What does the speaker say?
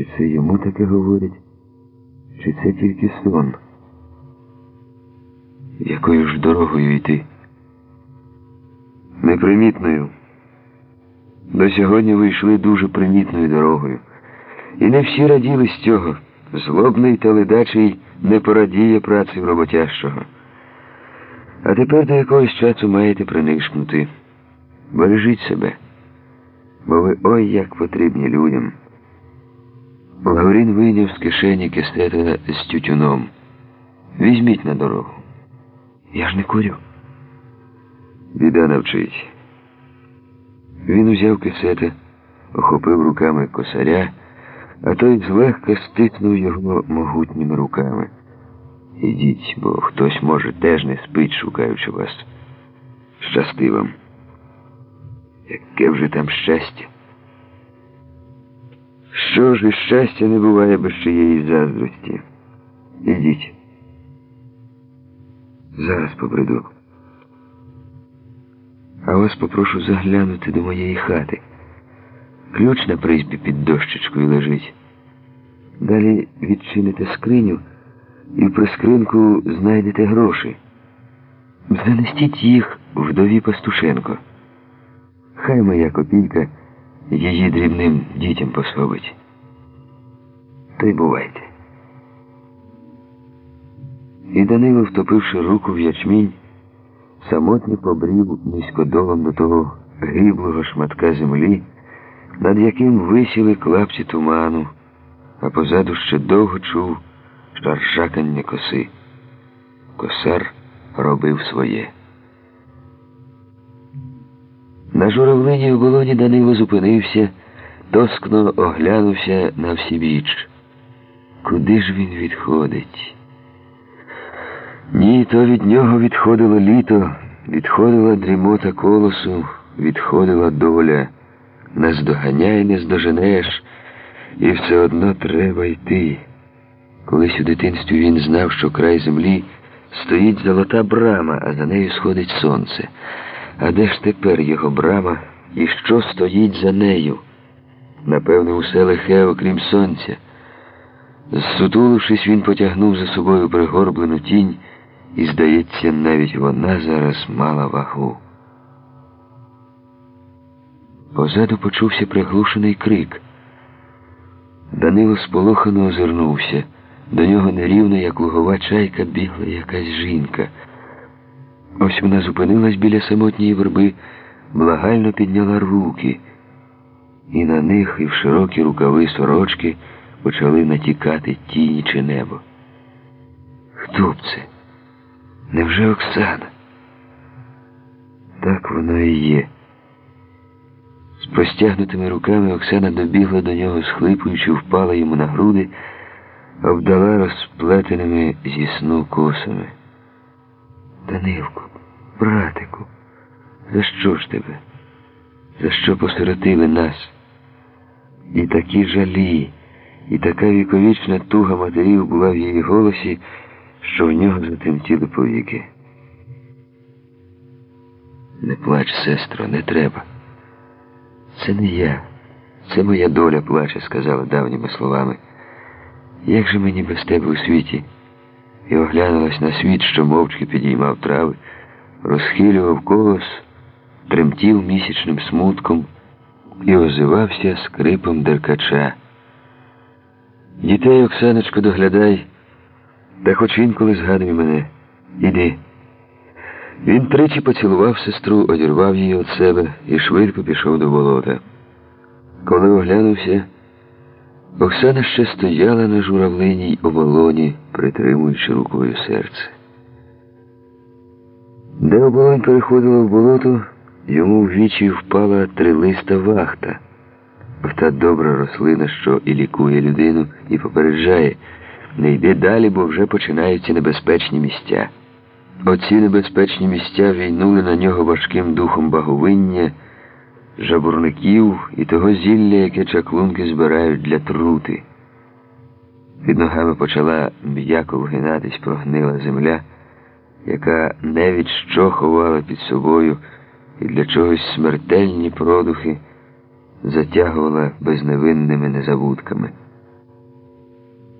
Чи це йому таке говорять, чи це тільки сон? Якою ж дорогою йти? Непримітною. До сьогодні ви йшли дуже примітною дорогою. І не всі раділи з цього. Злобний та ледачий не порадіє праці роботящого. А тепер до якогось часу маєте принишкнути. Бережіть себе, бо ви ой як потрібні людям. Лаврін вийняв з кишені кистета з тютюном. Візьміть на дорогу. Я ж не курю. Біда навчить. Він узяв кисета, охопив руками косаря, а той злегка стиснув його могутніми руками. Ідіть, бо хтось, може, теж не спить, шукаючи вас. Щасти вам. Яке вже там щастя? Що ж і щастя не буває без чиєї заздрості. Ідіть. Зараз побреду. А вас попрошу заглянути до моєї хати. Ключ на призбі під дощечкою лежить. Далі відчините скриню і при скринку знайдете гроші. Занестіть їх вдові Пастушенко. Хай моя копійка її дрібним дітям пособить. То й бувайте. І Данило, втопивши руку в ячмінь, самотньо побрів низькодолом до того гиблого шматка землі, над яким висіли клапці туману, а позаду ще довго чув шаршакання коси. Косар робив своє. На журавлині в болоні Данило зупинився, тоскно оглянувся на всі біч. Куди ж він відходить? Ні, то від нього відходило літо, відходила дрімота колосу, відходила доля. Наздоганяй, не здоженеш, і все одно треба йти. Колись у дитинстві він знав, що край землі стоїть золота брама, а за нею сходить сонце. А де ж тепер його брама і що стоїть за нею? Напевне, усе лихе, окрім сонця. Зсутулившись, він потягнув за собою пригорблену тінь, і, здається, навіть вона зараз мала вагу. Позаду почувся приглушений крик. Данило сполохано озирнувся. До нього нерівно, як лугова чайка, бігла якась жінка. Ось вона зупинилась біля самотньої верби, благально підняла руки, і на них, і в широкі рукави сорочки почали натікати тіні чи небо. Хто б це? Невже Оксана? Так воно і є. З простягнутими руками Оксана добігла до нього, схлипуючи, впала йому на груди, обдала розплетеними зі сну косами. Данилку, братику, за що ж тебе? За що посиротили нас? І такі жалі, і така віковічна туга матерів була в її голосі, що в нього затемтіли повіки. Не плач, сестро, не треба. Це не я, це моя доля плаче, сказала давніми словами. Як же мені без тебе у світі? І оглянулась на світ, що мовчки підіймав трави, розхилював колос, тремтів місячним смутком і озивався скрипом деркача. Дітей, Оксаночко, доглядай, та хоч інколи згадуй мене. Іди. Він тричі поцілував сестру, одірвав її від себе і швидко пішов до болота. Коли оглянувся, Оксана ще стояла на журавлиній оболоні, притримуючи рукою серце. Де оболонь переходила в болото, йому в вічі впала трилиста вахта. Та добра рослина, що і лікує людину, і попереджає, не йди далі, бо вже починаються небезпечні місця. Оці небезпечні місця війнули на нього важким духом баговиння, жабурників і того зілля, яке чаклунки збирають для трути. Під ногами почала м'яко вгинатись прогнила земля, яка не від що ховала під собою і для чогось смертельні продухи затягувала безневинними незабудками.